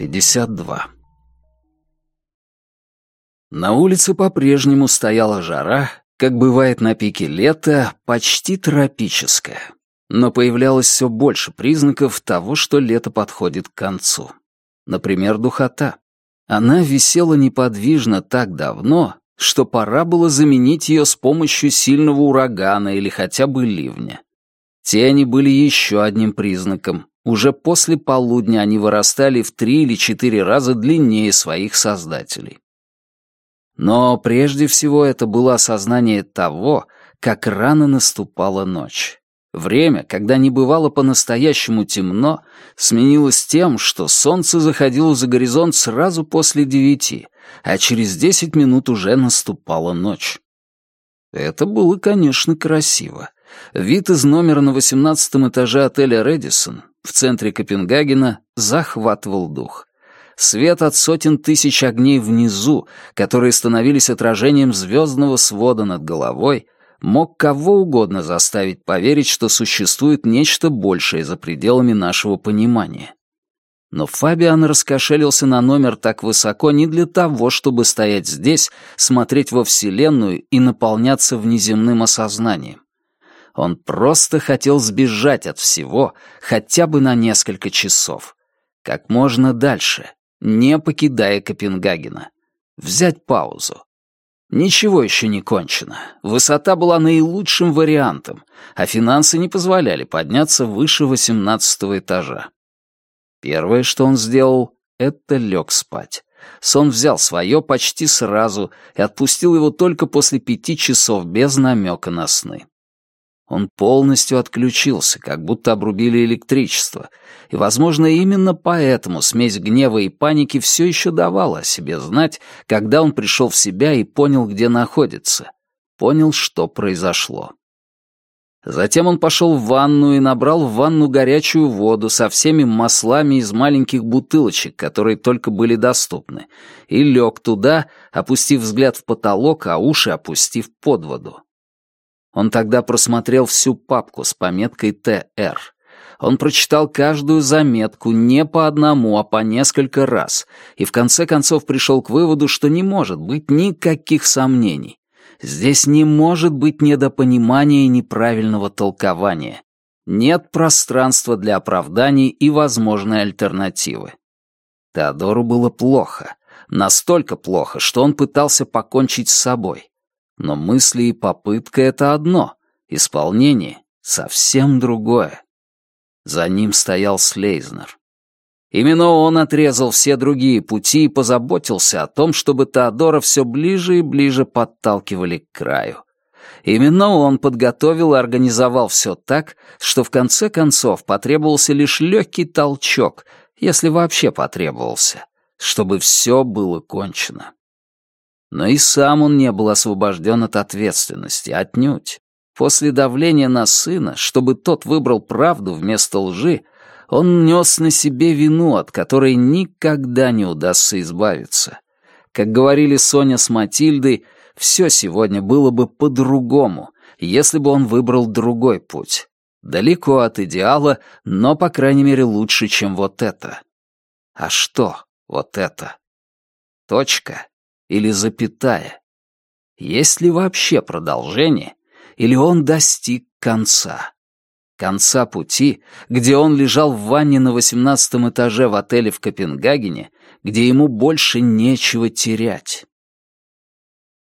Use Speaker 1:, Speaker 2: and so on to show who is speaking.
Speaker 1: 52. На улице по-прежнему стояла жара, как бывает на пике лета, почти тропическая. Но появлялось все больше признаков того, что лето подходит к концу. Например, духота. Она висела неподвижно так давно, что пора было заменить ее с помощью сильного урагана или хотя бы ливня. Тени были еще одним признаком. Уже после полудня они вырастали в три или четыре раза длиннее своих создателей. Но прежде всего это было осознание того, как рано наступала ночь. Время, когда не бывало по-настоящему темно, сменилось тем, что солнце заходило за горизонт сразу после девяти, а через десять минут уже наступала ночь. Это было, конечно, красиво. Вид из номера на восемнадцатом этаже отеля «Редисон» в центре Копенгагена захватывал дух. Свет от сотен тысяч огней внизу, которые становились отражением звездного свода над головой — мог кого угодно заставить поверить, что существует нечто большее за пределами нашего понимания. Но Фабиан раскошелился на номер так высоко не для того, чтобы стоять здесь, смотреть во Вселенную и наполняться внеземным осознанием. Он просто хотел сбежать от всего хотя бы на несколько часов. Как можно дальше, не покидая Копенгагена. Взять паузу, Ничего еще не кончено. Высота была наилучшим вариантом, а финансы не позволяли подняться выше восемнадцатого этажа. Первое, что он сделал, это лег спать. Сон взял свое почти сразу и отпустил его только после пяти часов без намека на сны. Он полностью отключился, как будто обрубили электричество, и, возможно, именно поэтому смесь гнева и паники все еще давала о себе знать, когда он пришел в себя и понял, где находится, понял, что произошло. Затем он пошел в ванну и набрал в ванну горячую воду со всеми маслами из маленьких бутылочек, которые только были доступны, и лег туда, опустив взгляд в потолок, а уши опустив под воду. Он тогда просмотрел всю папку с пометкой «ТР». Он прочитал каждую заметку не по одному, а по несколько раз, и в конце концов пришел к выводу, что не может быть никаких сомнений. Здесь не может быть недопонимания и неправильного толкования. Нет пространства для оправданий и возможной альтернативы. Теодору было плохо. Настолько плохо, что он пытался покончить с собой. Но мысли и попытка — это одно, исполнение — совсем другое. За ним стоял Слейзнер. Именно он отрезал все другие пути и позаботился о том, чтобы Теодора все ближе и ближе подталкивали к краю. Именно он подготовил и организовал все так, что в конце концов потребовался лишь легкий толчок, если вообще потребовался, чтобы все было кончено. Но и сам он не был освобожден от ответственности, отнюдь. После давления на сына, чтобы тот выбрал правду вместо лжи, он нес на себе вину, от которой никогда не удастся избавиться. Как говорили Соня с Матильдой, все сегодня было бы по-другому, если бы он выбрал другой путь. Далеко от идеала, но, по крайней мере, лучше, чем вот это. А что вот это? Точка или запятая? Есть ли вообще продолжение, или он достиг конца? Конца пути, где он лежал в ванне на восемнадцатом этаже в отеле в Копенгагене, где ему больше нечего терять.